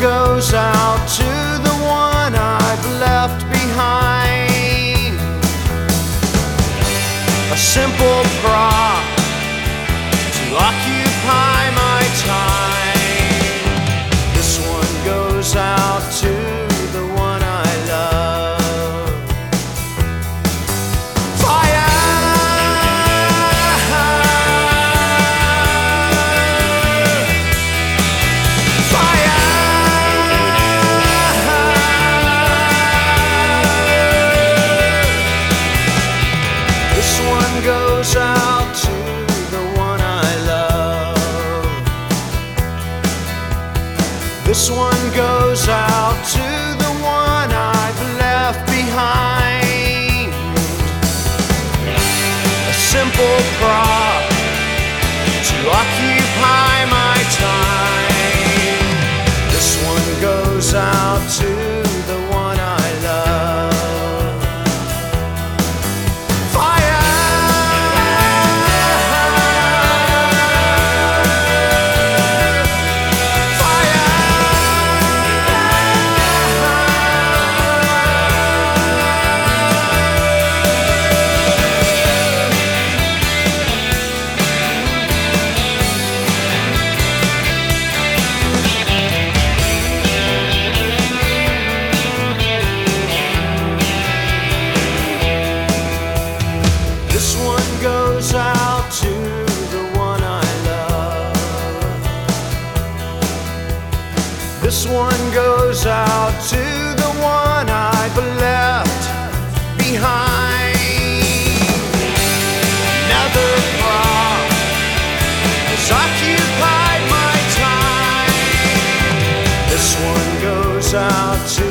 goes out to the one I've left behind. A simple prop to occupy one goes out to the one I love. This one goes out to the one I've left behind. A simple prop to occupy my time. This one goes out to This one goes out to the one I've left behind. Another prop has occupied my time. This one goes out to